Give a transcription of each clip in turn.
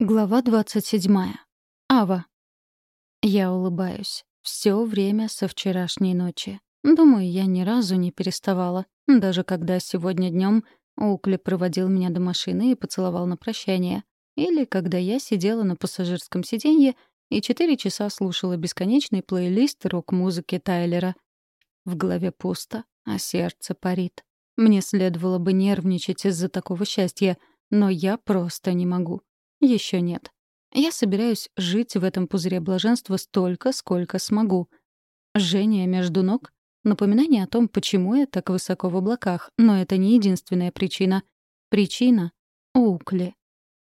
Глава 27. Ава. Я улыбаюсь. Все время со вчерашней ночи. Думаю, я ни разу не переставала. Даже когда сегодня днем Укли проводил меня до машины и поцеловал на прощание. Или когда я сидела на пассажирском сиденье и четыре часа слушала бесконечный плейлист рок-музыки Тайлера. В голове пусто, а сердце парит. Мне следовало бы нервничать из-за такого счастья, но я просто не могу. Еще нет. Я собираюсь жить в этом пузыре блаженства столько, сколько смогу. Жжение между ног — напоминание о том, почему я так высоко в облаках, но это не единственная причина. Причина — Укли.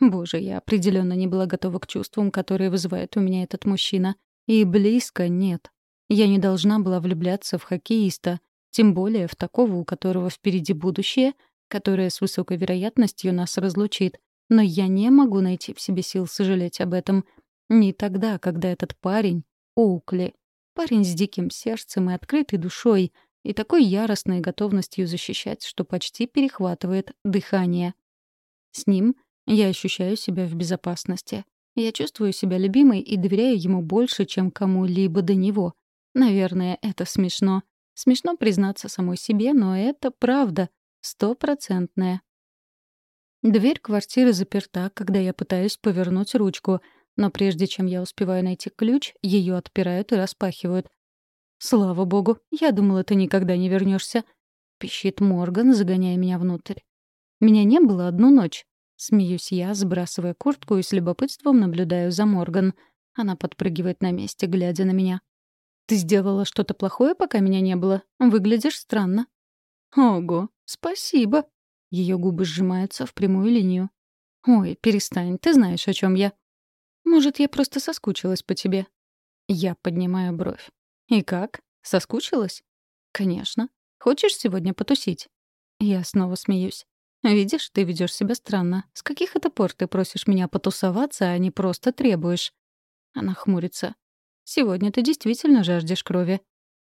Боже, я определенно не была готова к чувствам, которые вызывает у меня этот мужчина. И близко нет. Я не должна была влюбляться в хоккеиста, тем более в такого, у которого впереди будущее, которое с высокой вероятностью нас разлучит. Но я не могу найти в себе сил сожалеть об этом. Не тогда, когда этот парень — Оукли. Парень с диким сердцем и открытой душой, и такой яростной готовностью защищать, что почти перехватывает дыхание. С ним я ощущаю себя в безопасности. Я чувствую себя любимой и доверяю ему больше, чем кому-либо до него. Наверное, это смешно. Смешно признаться самой себе, но это правда, стопроцентная. Дверь квартиры заперта, когда я пытаюсь повернуть ручку, но прежде чем я успеваю найти ключ, ее отпирают и распахивают. «Слава богу, я думала, ты никогда не вернешься, пищит Морган, загоняя меня внутрь. «Меня не было одну ночь». Смеюсь я, сбрасывая куртку и с любопытством наблюдаю за Морган. Она подпрыгивает на месте, глядя на меня. «Ты сделала что-то плохое, пока меня не было? Выглядишь странно». «Ого, спасибо», ее губы сжимаются в прямую линию. «Ой, перестань, ты знаешь, о чем я». «Может, я просто соскучилась по тебе?» Я поднимаю бровь. «И как? Соскучилась?» «Конечно. Хочешь сегодня потусить?» Я снова смеюсь. «Видишь, ты ведешь себя странно. С каких это пор ты просишь меня потусоваться, а не просто требуешь?» Она хмурится. «Сегодня ты действительно жаждешь крови.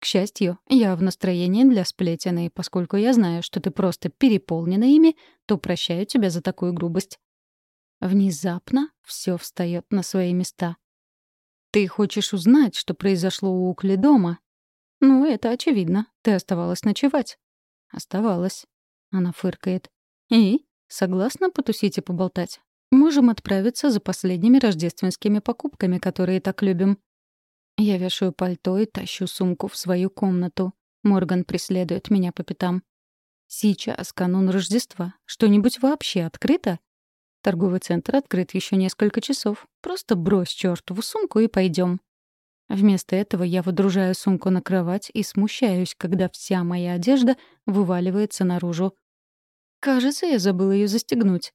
К счастью, я в настроении для сплетен, поскольку я знаю, что ты просто переполнена ими, то прощаю тебя за такую грубость. Внезапно все встает на свои места. Ты хочешь узнать, что произошло у Укли дома? Ну, это очевидно. Ты оставалась ночевать. Оставалась. Она фыркает. И? Согласна потусить и поболтать? Можем отправиться за последними рождественскими покупками, которые так любим. Я вешаю пальто и тащу сумку в свою комнату. Морган преследует меня по пятам. Сейчас канун Рождества. Что-нибудь вообще открыто? Торговый центр открыт еще несколько часов. Просто брось чертову сумку и пойдем. Вместо этого я выдружаю сумку на кровать и смущаюсь, когда вся моя одежда вываливается наружу. Кажется, я забыла ее застегнуть.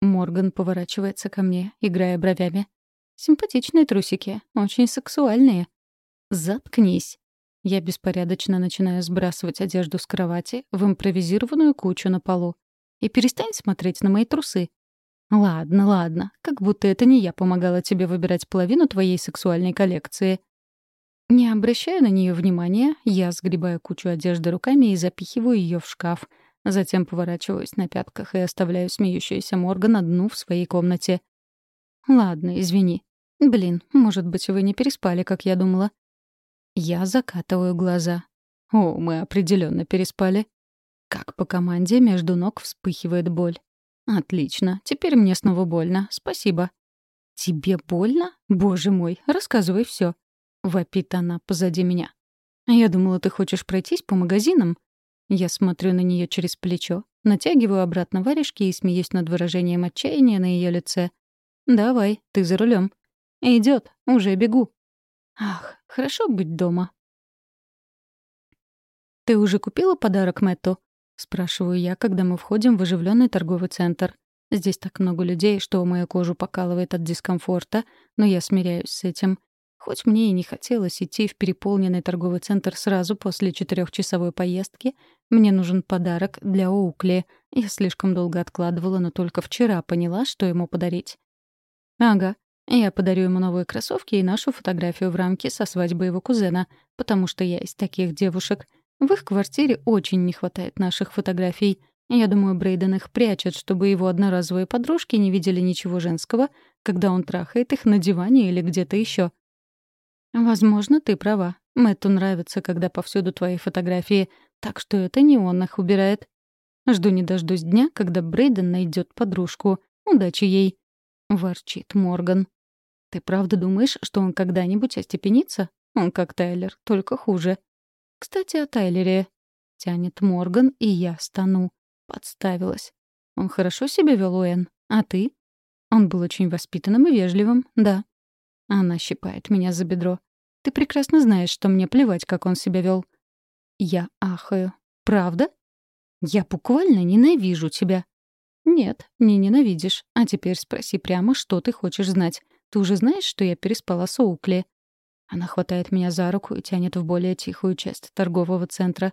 Морган поворачивается ко мне, играя бровями. Симпатичные трусики, очень сексуальные. Заткнись. Я беспорядочно начинаю сбрасывать одежду с кровати в импровизированную кучу на полу. И перестань смотреть на мои трусы. Ладно, ладно, как будто это не я помогала тебе выбирать половину твоей сексуальной коллекции. Не обращая на нее внимания, я сгребаю кучу одежды руками и запихиваю ее в шкаф. Затем поворачиваюсь на пятках и оставляю смеющуюся Морган одну в своей комнате. «Ладно, извини. Блин, может быть, вы не переспали, как я думала. Я закатываю глаза. О, мы определенно переспали. Как по команде между ног вспыхивает боль. Отлично, теперь мне снова больно. Спасибо. Тебе больно? Боже мой, рассказывай все. Вопит она позади меня. Я думала, ты хочешь пройтись по магазинам. Я смотрю на нее через плечо, натягиваю обратно варежки и смеюсь над выражением отчаяния на ее лице. «Давай, ты за рулем. Идет, уже бегу. Ах, хорошо быть дома. Ты уже купила подарок Мэтту? спрашиваю я, когда мы входим в оживленный торговый центр. Здесь так много людей, что мою кожу покалывает от дискомфорта, но я смиряюсь с этим. Хоть мне и не хотелось идти в переполненный торговый центр сразу после четырехчасовой поездки, мне нужен подарок для Оукли. Я слишком долго откладывала, но только вчера поняла, что ему подарить. Ага, я подарю ему новые кроссовки и нашу фотографию в рамке со свадьбы его кузена, потому что я из таких девушек. В их квартире очень не хватает наших фотографий. Я думаю, Брейден их прячет, чтобы его одноразовые подружки не видели ничего женского, когда он трахает их на диване или где-то еще. Возможно, ты права. Мэтту нравится, когда повсюду твои фотографии, так что это не он их убирает. Жду не дождусь дня, когда Брейден найдет подружку. Удачи ей. Ворчит Морган. Ты правда думаешь, что он когда-нибудь остепенится? Он как Тайлер, только хуже. Кстати, о Тайлере. Тянет Морган, и я стану. Подставилась. Он хорошо себя вел, Уэн. А ты? Он был очень воспитанным и вежливым, да. Она щипает меня за бедро. Ты прекрасно знаешь, что мне плевать, как он себя вел. Я ахаю. Правда? Я буквально ненавижу тебя. Нет, не ненавидишь. А теперь спроси прямо, что ты хочешь знать. Ты уже знаешь, что я переспала с Оукли? Она хватает меня за руку и тянет в более тихую часть торгового центра.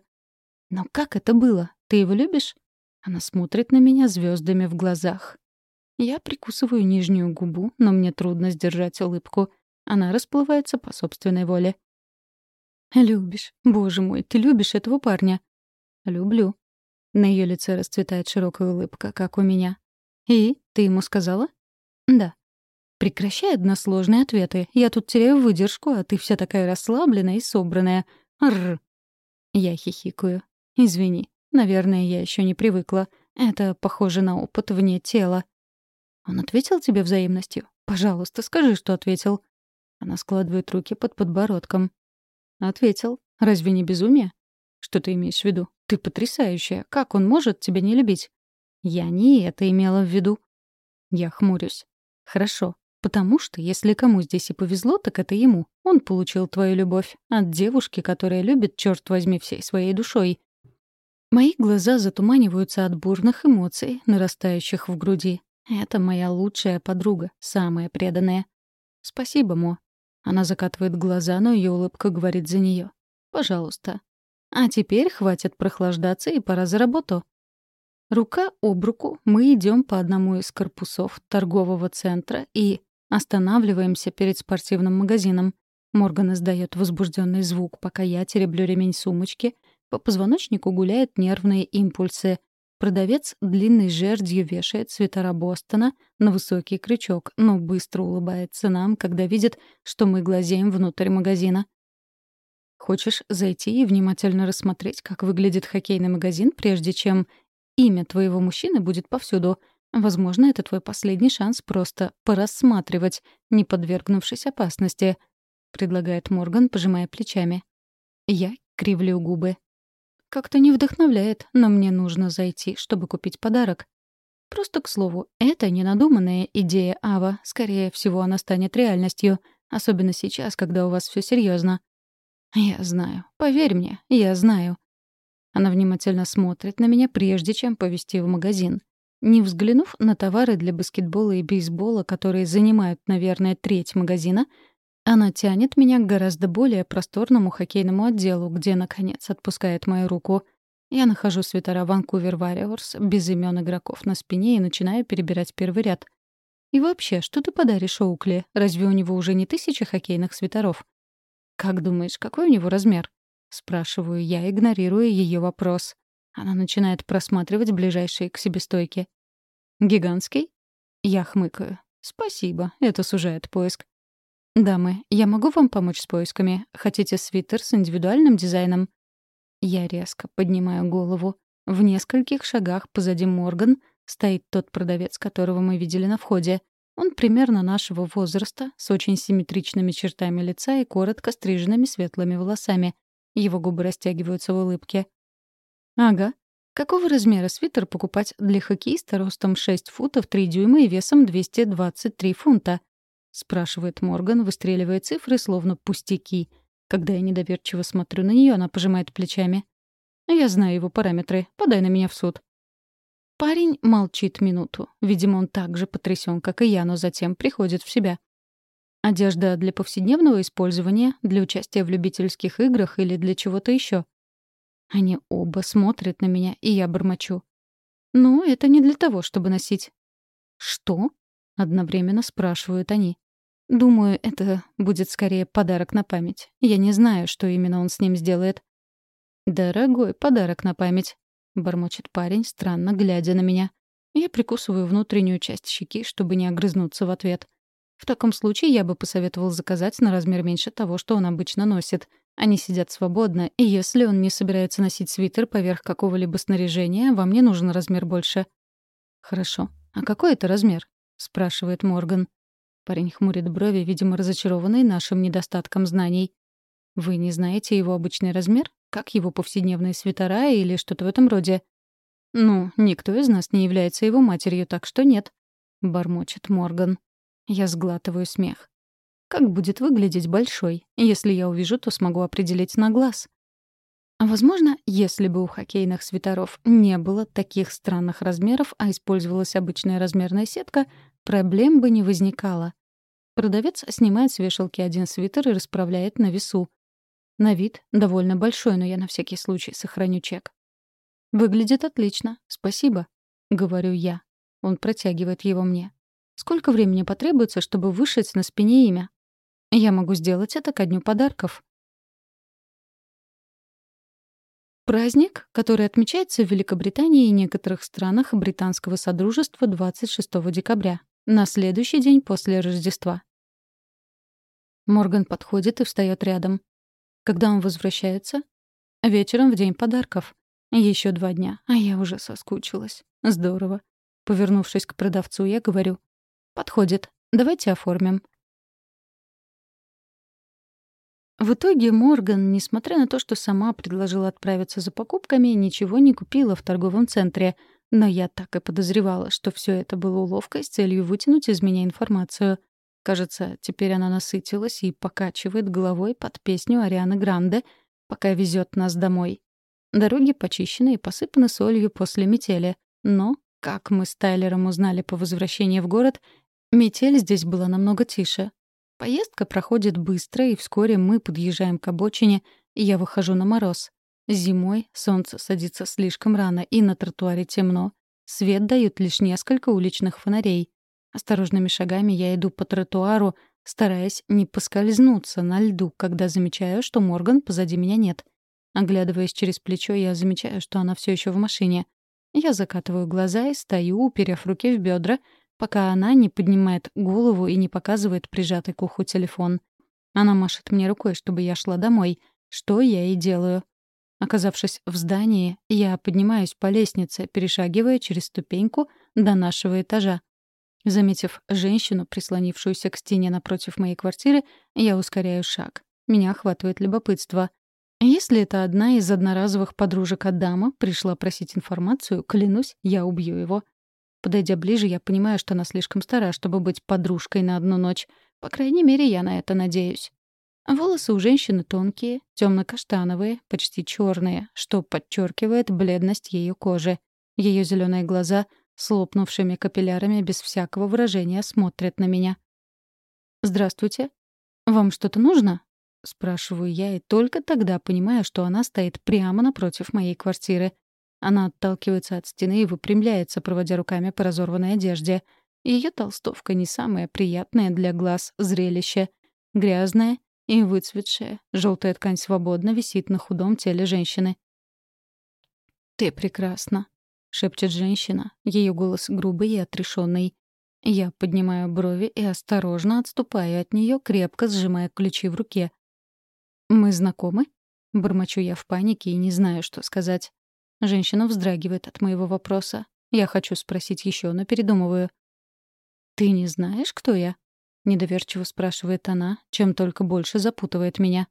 Но как это было? Ты его любишь? Она смотрит на меня звездами в глазах. Я прикусываю нижнюю губу, но мне трудно сдержать улыбку. Она расплывается по собственной воле. «Любишь. Боже мой, ты любишь этого парня?» «Люблю». На ее лице расцветает широкая улыбка, как у меня. «И? Ты ему сказала?» «Да». «Прекращай односложные ответы. Я тут теряю выдержку, а ты вся такая расслабленная и собранная. Рр». Я хихикаю. «Извини. Наверное, я еще не привыкла. Это похоже на опыт вне тела. Он ответил тебе взаимностью? Пожалуйста, скажи, что ответил. Она складывает руки под подбородком. Ответил. Разве не безумие? Что ты имеешь в виду? Ты потрясающая. Как он может тебя не любить? Я не это имела в виду. Я хмурюсь. Хорошо. Потому что, если кому здесь и повезло, так это ему. Он получил твою любовь. От девушки, которая любит, черт возьми, всей своей душой. Мои глаза затуманиваются от бурных эмоций, нарастающих в груди. Это моя лучшая подруга, самая преданная. Спасибо, Мо. Она закатывает глаза, но ее улыбка говорит за нее. Пожалуйста. А теперь хватит прохлаждаться и пора за работу. Рука об руку мы идем по одному из корпусов торгового центра и останавливаемся перед спортивным магазином. Морган издает возбужденный звук, пока я тереблю ремень сумочки — по позвоночнику гуляют нервные импульсы. Продавец длинной жердью вешает свитера Бостона на высокий крючок, но быстро улыбается нам, когда видит, что мы глазеем внутрь магазина. Хочешь зайти и внимательно рассмотреть, как выглядит хоккейный магазин, прежде чем имя твоего мужчины будет повсюду? Возможно, это твой последний шанс просто порассматривать, не подвергнувшись опасности, — предлагает Морган, пожимая плечами. Я кривлю губы. Как-то не вдохновляет, но мне нужно зайти, чтобы купить подарок. Просто к слову, это не надуманная идея Ава. Скорее всего, она станет реальностью. Особенно сейчас, когда у вас все серьезно. Я знаю. Поверь мне, я знаю. Она внимательно смотрит на меня, прежде чем повести в магазин. Не взглянув на товары для баскетбола и бейсбола, которые занимают, наверное, треть магазина, она тянет меня к гораздо более просторному хоккейному отделу, где, наконец, отпускает мою руку. Я нахожу свитера Vancouver Warriors без имен игроков на спине и начинаю перебирать первый ряд. И вообще, что ты подаришь Оукли? Разве у него уже не тысяча хоккейных свитеров? «Как думаешь, какой у него размер?» — спрашиваю я, игнорируя ее вопрос. Она начинает просматривать ближайшие к себе стойки. «Гигантский?» Я хмыкаю. «Спасибо, это сужает поиск. «Дамы, я могу вам помочь с поисками? Хотите свитер с индивидуальным дизайном?» Я резко поднимаю голову. В нескольких шагах позади Морган стоит тот продавец, которого мы видели на входе. Он примерно нашего возраста, с очень симметричными чертами лица и коротко стриженными светлыми волосами. Его губы растягиваются в улыбке. «Ага. Какого размера свитер покупать для хоккеиста ростом 6 футов 3 дюйма и весом 223 фунта?» — спрашивает Морган, выстреливая цифры, словно пустяки. Когда я недоверчиво смотрю на нее, она пожимает плечами. «Я знаю его параметры. Подай на меня в суд». Парень молчит минуту. Видимо, он так же потрясен, как и я, но затем приходит в себя. Одежда для повседневного использования, для участия в любительских играх или для чего-то еще. Они оба смотрят на меня, и я бормочу. «Ну, это не для того, чтобы носить». «Что?» — одновременно спрашивают они. Думаю, это будет скорее подарок на память. Я не знаю, что именно он с ним сделает. Дорогой подарок на память. бормочет парень, странно глядя на меня. Я прикусываю внутреннюю часть щеки, чтобы не огрызнуться в ответ. В таком случае я бы посоветовал заказать на размер меньше того, что он обычно носит. Они сидят свободно, и если он не собирается носить свитер поверх какого-либо снаряжения, вам не нужен размер больше. «Хорошо. А какой это размер?» — спрашивает Морган. Парень хмурит брови, видимо, разочарованный нашим недостатком знаний. «Вы не знаете его обычный размер? Как его повседневные свитера или что-то в этом роде?» «Ну, никто из нас не является его матерью, так что нет», — бормочет Морган. Я сглатываю смех. Как будет выглядеть большой? Если я увижу, то смогу определить на глаз. А возможно, если бы у хоккейных свитеров не было таких странных размеров, а использовалась обычная размерная сетка, проблем бы не возникало. Продавец снимает с вешалки один свитер и расправляет на весу. На вид довольно большой, но я на всякий случай сохраню чек. «Выглядит отлично, спасибо», — говорю я. Он протягивает его мне. Сколько времени потребуется, чтобы вышить на спине имя? Я могу сделать это ко дню подарков. Праздник, который отмечается в Великобритании и некоторых странах британского содружества 26 декабря, на следующий день после Рождества. Морган подходит и встает рядом. Когда он возвращается? Вечером в день подарков. Еще два дня, а я уже соскучилась. Здорово. Повернувшись к продавцу, я говорю. «Подходит. Давайте оформим». В итоге Морган, несмотря на то, что сама предложила отправиться за покупками, ничего не купила в торговом центре. Но я так и подозревала, что все это было уловкой с целью вытянуть из меня информацию. Кажется, теперь она насытилась и покачивает головой под песню Арианы Гранде, пока везет нас домой. Дороги почищены и посыпаны солью после метели. Но, как мы с Тайлером узнали по возвращении в город, Метель здесь была намного тише. Поездка проходит быстро, и вскоре мы подъезжаем к обочине, и я выхожу на мороз. Зимой солнце садится слишком рано, и на тротуаре темно. Свет дают лишь несколько уличных фонарей. Осторожными шагами я иду по тротуару, стараясь не поскользнуться на льду, когда замечаю, что Морган позади меня нет. Оглядываясь через плечо, я замечаю, что она все еще в машине. Я закатываю глаза и стою, уперев руки в бедра, пока она не поднимает голову и не показывает прижатый к уху телефон. Она машет мне рукой, чтобы я шла домой, что я и делаю. Оказавшись в здании, я поднимаюсь по лестнице, перешагивая через ступеньку до нашего этажа. Заметив женщину, прислонившуюся к стене напротив моей квартиры, я ускоряю шаг. Меня охватывает любопытство. Если это одна из одноразовых подружек Адама пришла просить информацию, клянусь, я убью его. Подойдя ближе, я понимаю, что она слишком стара, чтобы быть подружкой на одну ночь. По крайней мере, я на это надеюсь. Волосы у женщины тонкие, темно-каштановые, почти черные, что подчеркивает бледность ее кожи. Ее зеленые глаза с лопнувшими капиллярами без всякого выражения смотрят на меня. «Здравствуйте. Вам что-то нужно?» — спрашиваю я, и только тогда понимаю, что она стоит прямо напротив моей квартиры. Она отталкивается от стены и выпрямляется, проводя руками по разорванной одежде. Ее толстовка не самое приятное для глаз зрелище. Грязная и выцветшая. Желтая ткань свободно висит на худом теле женщины. «Ты прекрасна», — шепчет женщина. Ее голос грубый и отрешенный. Я поднимаю брови и осторожно отступаю от нее, крепко сжимая ключи в руке. «Мы знакомы?» Бормочу я в панике и не знаю, что сказать. Женщина вздрагивает от моего вопроса. Я хочу спросить еще, но передумываю. «Ты не знаешь, кто я?» — недоверчиво спрашивает она, чем только больше запутывает меня.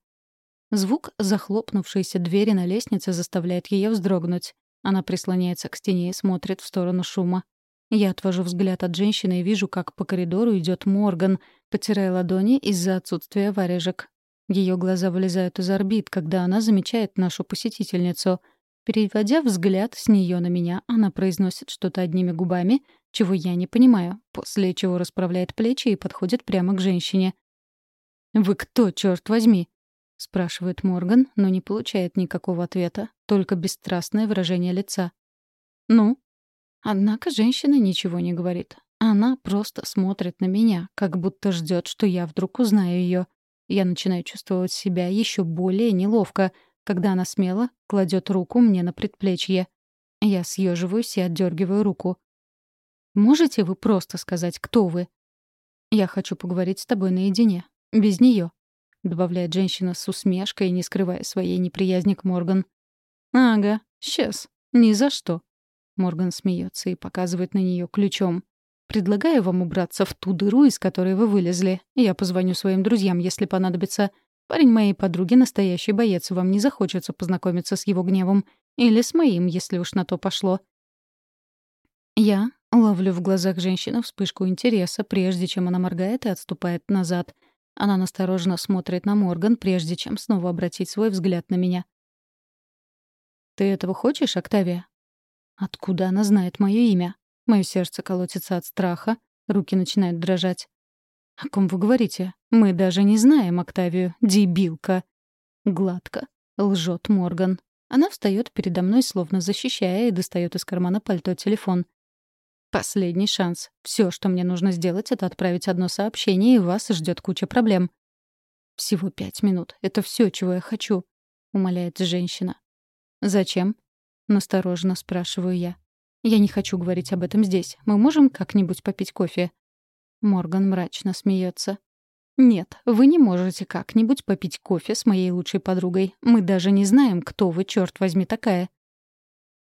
Звук захлопнувшейся двери на лестнице заставляет ее вздрогнуть. Она прислоняется к стене и смотрит в сторону шума. Я отвожу взгляд от женщины и вижу, как по коридору идет Морган, потирая ладони из-за отсутствия варежек. Ее глаза вылезают из орбит, когда она замечает нашу посетительницу — Переводя взгляд с нее на меня, она произносит что-то одними губами, чего я не понимаю, после чего расправляет плечи и подходит прямо к женщине. «Вы кто, черт возьми?» — спрашивает Морган, но не получает никакого ответа, только бесстрастное выражение лица. «Ну?» Однако женщина ничего не говорит. Она просто смотрит на меня, как будто ждет, что я вдруг узнаю ее. Я начинаю чувствовать себя еще более неловко — когда она смело кладет руку мне на предплечье. Я съеживаюсь и отдергиваю руку. «Можете вы просто сказать, кто вы?» «Я хочу поговорить с тобой наедине. Без нее», — добавляет женщина с усмешкой, не скрывая своей неприязни к Морган. «Ага, сейчас. Ни за что». Морган смеется и показывает на нее ключом. «Предлагаю вам убраться в ту дыру, из которой вы вылезли. Я позвоню своим друзьям, если понадобится. Парень моей подруги — настоящий боец, вам не захочется познакомиться с его гневом. Или с моим, если уж на то пошло». Я ловлю в глазах женщины вспышку интереса, прежде чем она моргает и отступает назад. Она настороженно смотрит на Морган, прежде чем снова обратить свой взгляд на меня. «Ты этого хочешь, Октавия?» Откуда она знает мое имя? Мое сердце колотится от страха, руки начинают дрожать. «О ком вы говорите? Мы даже не знаем Октавию, дебилка!» Гладко. Лжет Морган. Она встает передо мной, словно защищая, и достает из кармана пальто телефон. Последний шанс. Все, что мне нужно сделать, это отправить одно сообщение, и вас ждет куча проблем. Всего пять минут. Это все, чего я хочу, умоляет женщина. Зачем? Настороженно спрашиваю я. Я не хочу говорить об этом здесь. Мы можем как-нибудь попить кофе? Морган мрачно смеется. «Нет, вы не можете как-нибудь попить кофе с моей лучшей подругой. Мы даже не знаем, кто вы, черт возьми, такая».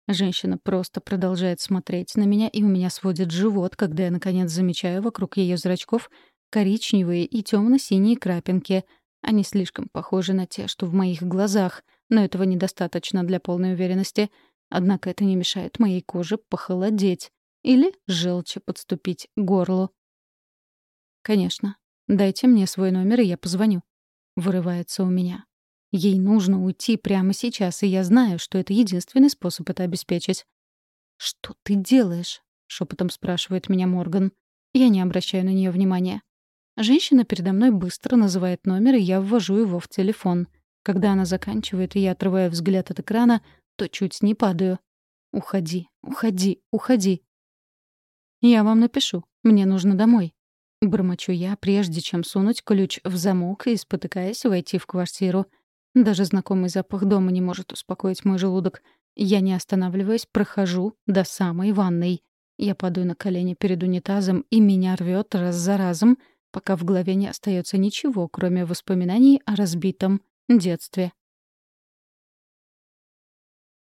Женщина просто продолжает смотреть на меня, и у меня сводит живот, когда я, наконец, замечаю вокруг ее зрачков коричневые и темно-синие крапинки. Они слишком похожи на те, что в моих глазах, но этого недостаточно для полной уверенности — Однако это не мешает моей коже похолодеть или желчи подступить к горлу. «Конечно. Дайте мне свой номер, и я позвоню». Вырывается у меня. Ей нужно уйти прямо сейчас, и я знаю, что это единственный способ это обеспечить. «Что ты делаешь?» — шепотом спрашивает меня Морган. Я не обращаю на нее внимания. Женщина передо мной быстро называет номер, и я ввожу его в телефон. Когда она заканчивает, и я отрываю взгляд от экрана, то чуть не падаю. «Уходи, уходи, уходи». «Я вам напишу. Мне нужно домой». Бормочу я, прежде чем сунуть ключ в замок и, спотыкаясь, войти в квартиру. Даже знакомый запах дома не может успокоить мой желудок. Я, не останавливаясь, прохожу до самой ванной. Я падаю на колени перед унитазом, и меня рвет раз за разом, пока в голове не остается ничего, кроме воспоминаний о разбитом детстве.